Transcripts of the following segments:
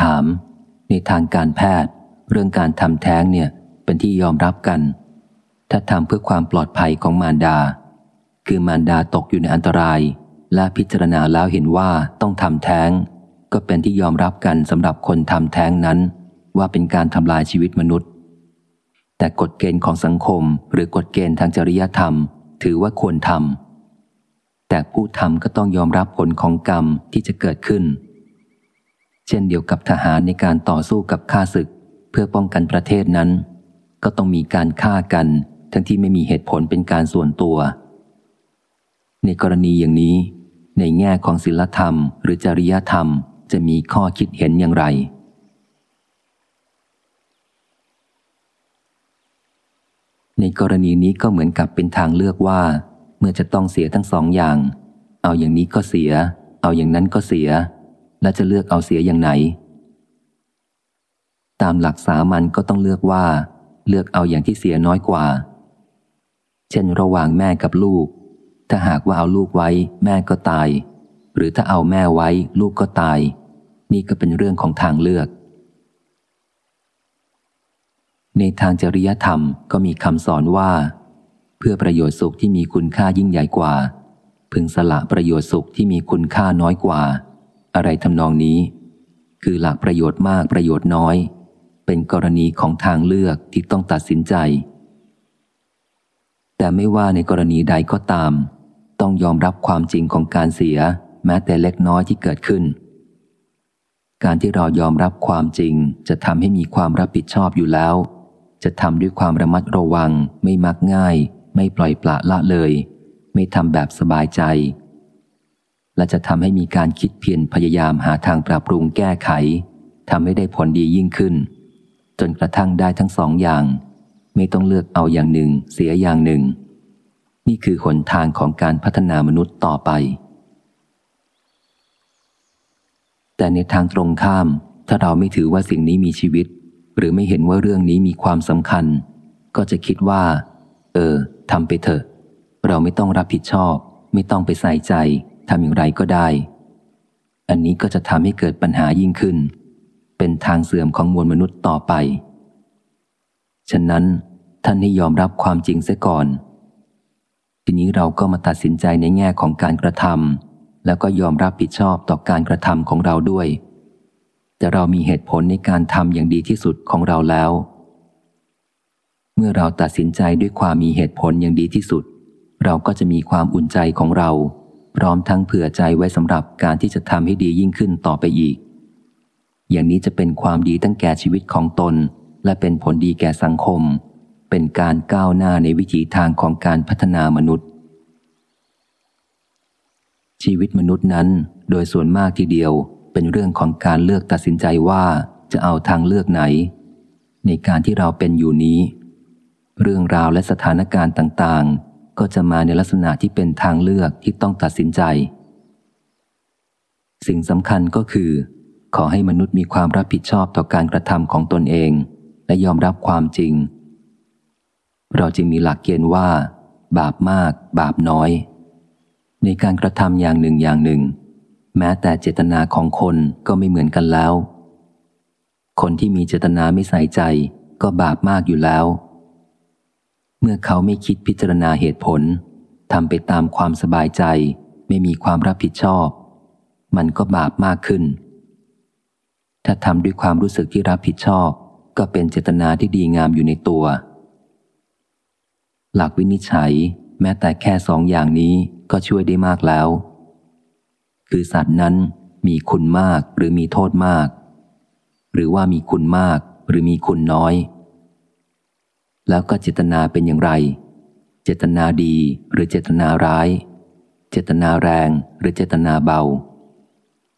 ถาม ในทางการแพทย์ เรื่องการทำแท้งเนี่ยเป็นที่ยอมรับกัน ถ้าทำเพื่อความปลอดภัยของมารดา คือมารดาตกอยู่ในอันตราย และพิจารณาแล้วเห็นว่าต้องทำแท้ง ก็เป็นที่ยอมรับกันสำหรับคนทำแท้งนั้น ว่าเป็นการทำลายชีวิตมนุษย์ แต่กฎเกณฑ์ของสังคมหรือกฎเกณฑ์ทางจริยธรรม ถือว่าควรทำแต่ผู้ทำก็ต้องยอมรับผลของกรรมที่จะเกิดขึ้น เช่นเดียวกับทหารในการต่อสู้กับข้าศึก เพื่อป้องกันประเทศนั้น ก็ต้องมีการฆ่ากัน ทั้งที่ไม่มีเหตุผลเป็นการส่วนตัว ในกรณีอย่างนี้ ในแง่ของศีลธรรม หรือจริยธรรมจะมีข้อคิดเห็นอย่างไร ในกรณีนี้ก็เหมือนกับเป็นทางเลือกว่า เมื่อจะต้องเสียทั้งสองอย่าง เอาอย่างนี้ก็เสีย เอาอย่างนั้นก็เสีย และจะเลือกเอาเสียอย่างไหน ตามหลักสามัญก็ต้องเลือกว่า เลือกเอาอย่างที่เสียน้อยกว่า เช่นระหว่างแม่กับลูก ถ้าหากว่าเอาลูกไว้ แม่ก็ตาย หรือถ้าเอาแม่ไว้ ลูกก็ตาย นี่ก็เป็นเรื่องของทางเลือก ในทางจริยธรรมก็มีคำสอนว่า เพื่อประโยชน์สุขที่มีคุณค่ายิ่งใหญ่กว่า พึงสละประโยชน์สุขที่มีคุณค่าน้อยกว่า อะไรทำนองนี้ คือหลักประโยชน์มากประโยชน์น้อย เป็นกรณีของทางเลือกที่ต้องตัดสินใจ แต่ไม่ว่าในกรณีใดก็ตาม ต้องยอมรับความจริงของการเสีย แม้แต่เล็กน้อยที่เกิดขึ้น การที่เรายอมรับความจริงจะทำให้มีความรับผิดชอบอยู่แล้ว จะทำด้วยความระมัดระวัง ไม่มักง่าย ไม่ปล่อยปละละเลย ไม่ทำแบบสบายใจ และจะทำให้มีการคิดเพียรพยายามหาทางปรับปรุงแก้ไขทำให้ได้ผลดียิ่งขึ้น จนกระทั่งได้ทั้งสองอย่าง ไม่ต้องเลือกเอาอย่างหนึ่งเสียอย่างหนึ่ง นี่คือหนทางของการพัฒนามนุษย์ต่อไป แต่ในทางตรงข้าม ถ้าเราไม่ถือว่าสิ่งนี้มีชีวิต หรือไม่เห็นว่าเรื่องนี้มีความสำคัญ ก็จะคิดว่า เออทำไปเถอะ เราไม่ต้องรับผิดชอบ ไม่ต้องไปใส่ใจ ทำอย่างไรก็ได้ อันนี้ก็จะทำให้เกิดปัญหายิ่งขึ้น เป็นทางเสื่อมของมวลมนุษย์ต่อไป ฉะนั้นท่านให้ยอมรับความจริงเสียก่อน ทีนี้เราก็มาตัดสินใจในแง่ของการกระทำแล้วก็ยอมรับผิดชอบต่อการกระทำของเราด้วย แต่เรามีเหตุผลในการทำอย่างดีที่สุดของเราแล้ว เมื่อเราตัดสินใจด้วยความมีเหตุผลอย่างดีที่สุด เราก็จะมีความอุ่นใจของเรา พร้อมทั้งเผื่อใจไว้สำหรับการที่จะทำให้ดียิ่งขึ้นต่อไปอีก อย่างนี้จะเป็นความดีตั้งแก่ชีวิตของตน และเป็นผลดีแก่สังคม เป็นการก้าวหน้าในวิถีทางของการพัฒนามนุษย์ ชีวิตมนุษย์นั้น โดยส่วนมากทีเดียวเป็นเรื่องของการเลือกตัดสินใจว่าจะเอาทางเลือกไหน ในการที่เราเป็นอยู่นี้ เรื่องราวและสถานการณ์ต่างๆ ก็จะมาในลักษณะที่เป็นทางเลือกที่ต้องตัดสินใจ สิ่งสำคัญก็คือ ขอให้มนุษย์มีความรับผิดชอบต่อการกระทำของตนเอง และยอมรับความจริง เราจึงมีหลักเกณฑ์ว่า บาปมาก บาปน้อย ในการกระทำอย่างหนึ่งอย่างหนึ่ง แม้แต่เจตนาของคนก็ไม่เหมือนกันแล้ว คนที่มีเจตนาไม่ใส่ใจก็บาปมากอยู่แล้ว มื่อเขาไม่คิดพิจารณาเหตุผลทำไปตามความสบายใจ ไม่มีความรับผิดชอบ มันก็บาปมากขึ้น ถ้าทำด้วยความรู้สึกที่รับผิดชอบ ก็เป็นเจตนาที่ดีงามอยู่ในตัว หลักวินิจฉัยแม้แต่แค่สองอย่างนี้ก็ช่วยได้มากแล้ว คือสัตว์นั้นมีคุณมากหรือมีโทษมาก หรือว่ามีคุณมากหรือมีคุณน้อย แล้วก็เจตนาเป็นอย่างไร เจตนาดีหรือเจตนาร้าย เจตนาแรงหรือเจตนาเบา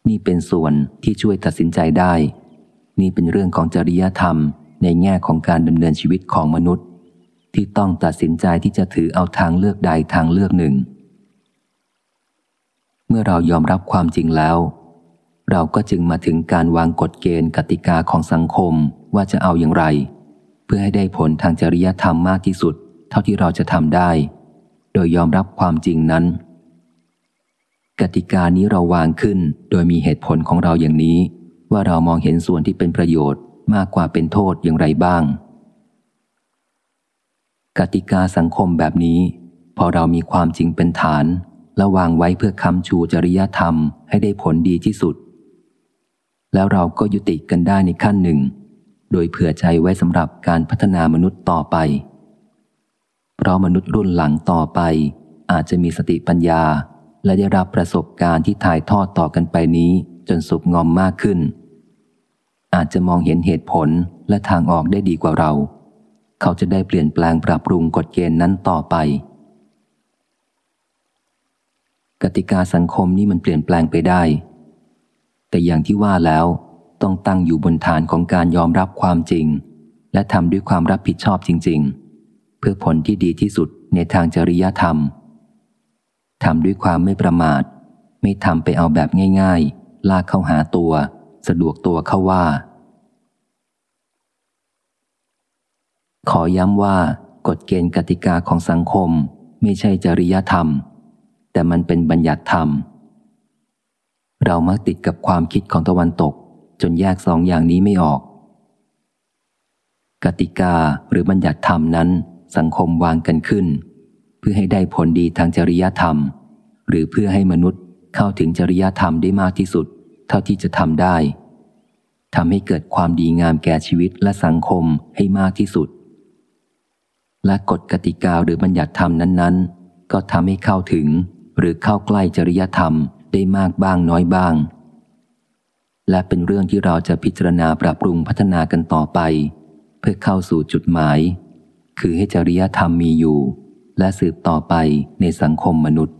นี่เป็นส่วนที่ช่วยตัดสินใจได้ นี่เป็นเรื่องของจริยธรรมในแง่ของการดำเนินชีวิตของมนุษย์ ที่ต้องตัดสินใจที่จะถือเอาทางเลือกใดทางเลือกหนึ่ง เมื่อเรายอมรับความจริงแล้ว เราก็จึงมาถึงการวางกฎเกณฑ์กติกาของสังคมว่าจะเอาอย่างไร พื่อให้ได้ผลทางจริยธรรมมากที่สุด เท่าที่เราจะทำได้ โดยยอมรับความจริงนั้น กติกานี้เราวางขึ้นโดยมีเหตุผลของเราอย่างนี้ ว่าเรามองเห็นส่วนที่เป็นประโยชน์มากกว่าเป็นโทษอย่างไรบ้าง กติกาสังคมแบบนี้ พอเรามีความจริงเป็นฐาน และวางไว้เพื่อคำชูจริยธรรมให้ได้ผลดีที่สุด แล้วเราก็ยุติกันได้ในขั้นหนึ่ง โดยเผื่อใจไว้สำหรับการพัฒนามนุษย์ต่อไป เพราะมนุษย์รุ่นหลังต่อไป อาจจะมีสติปัญญา และได้รับประสบการณ์ที่ถ่ายทอดต่อกันไปนี้จนสุกงอมมากขึ้น อาจจะมองเห็นเหตุผลและทางออกได้ดีกว่าเรา เขาจะได้เปลี่ยนแปลงปรับปรุงกฎเกณฑ์นั้นต่อไป กติกาสังคมนี่มันเปลี่ยนแปลงไปได้ แต่อย่างที่ว่าแล้ว ต้องตั้งอยู่บนฐานของการยอมรับความจริง และทำด้วยความรับผิดชอบจริง ๆ เพื่อผลที่ดีที่สุดในทางจริยธรรมทำด้วยความไม่ประมาท ไม่ทำไปเอาแบบง่าย ๆ ลากเข้าหาตัว สะดวกตัวเข้าว่า ขอย้ำว่ากฎเกณฑ์กติกาของสังคมไม่ใช่จริยธรรม แต่มันเป็นบัญญัติธรรม เรามักติดกับความคิดของตะวันตก จนแยกสองอย่างนี้ไม่ออก กติกาหรือบัญญัติธรรมนั้น สังคมวางกันขึ้น เพื่อให้ได้ผลดีทางจริยธรรม หรือเพื่อให้มนุษย์เข้าถึงจริยธรรมได้มากที่สุด เท่าที่จะทำได้ทำให้เกิดความดีงามแก่ชีวิตและสังคมให้มากที่สุด และกฎกติกาหรือบัญญัติธรรมนั้น ๆ ก็ทำให้เข้าถึงหรือเข้าใกล้จริยธรรมได้มากบ้างน้อยบ้าง และเป็นเรื่องที่เราจะพิจารณาปรับปรุงพัฒนากันต่อไป เพื่อเข้าสู่จุดหมาย คือให้จริยธรรมมีอยู่ และสืบต่อไปในสังคมมนุษย์